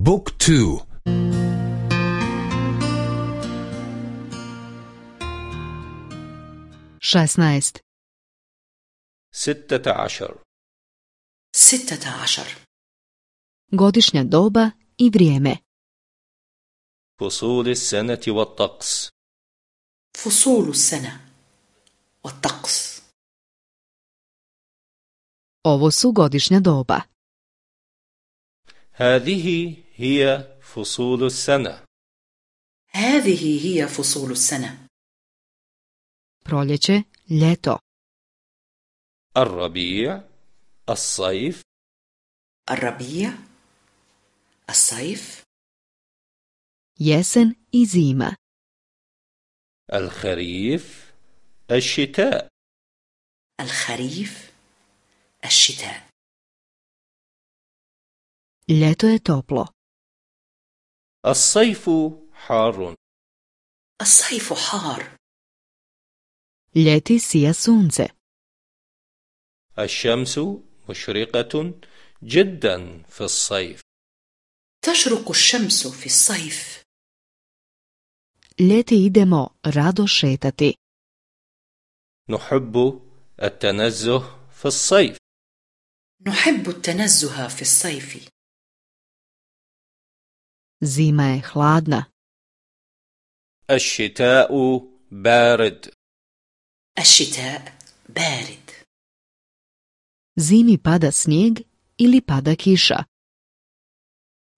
بوك تو شايسنايست ستة عشر ستة عشر godišnja doba i vrijeme. فصول السنة والطقس فصول السنة والطقس Ovo su godišnja doba. هذه هي فصول السنة. هذه هي فصول السنة. Proljeće, ljeto, الربيع الصيف. الربيع الصيف. Jesen i zima. الخريف الشتاء. الخريف الشتاء. Ljeto je toplo. الصيف حار. الصيف حار. sija sunce. الشمس مشرقة جدا في الصيف. تشرق الشمس في الصيف. Ljeti idemo rado šetati. نحب التنزه في الصيف. نحب التنزه في الصيف. Zima je hladna. الشتاء بارد الشتاء بارد Zimi pada snijeg ili pada kiša.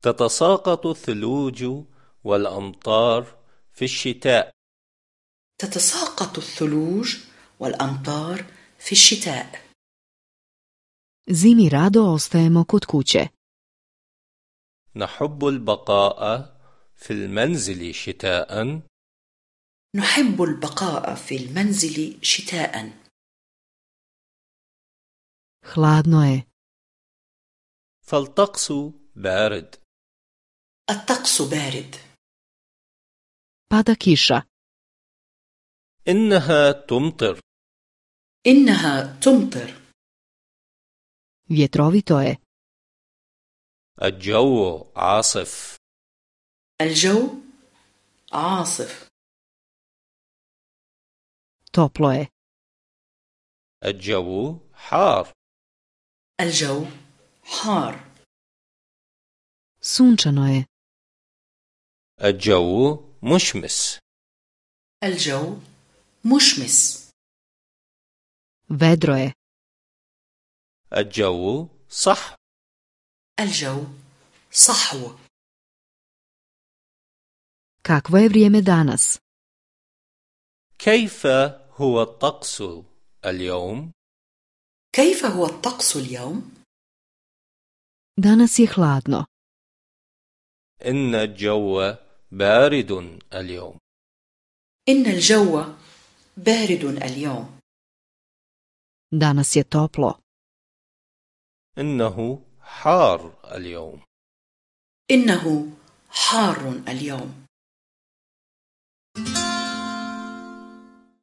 تتساقط الثلوج والأمطار في الشتاء تتساقط الثلوج والأمطار في الشتاء Zimi rado ostajemo kod kuće. نحب البقاء في المنزل شتاء نحب البقاء في المنزل شتاء Hladno je. فالطقس بارد الطقس بارد Pada kiša. إنها تمطر إنها تمطر Vjetrovito je. الجو عاصف. الجو عاصف. Toplo je. الجو حار. الجو حار. Sunčano je. الجو مشمس. الجو مشمس. Vedro je. الجو صح الجو صحو Kakvo je vrijeme danas? كيف هو الطقس اليوم كيف هو الطقس اليوم؟ Danas je hladno. إن الجو بارد اليوم إن الجو بارد اليوم Danas je toplo. إنه حار اليوم. إنه حار اليوم.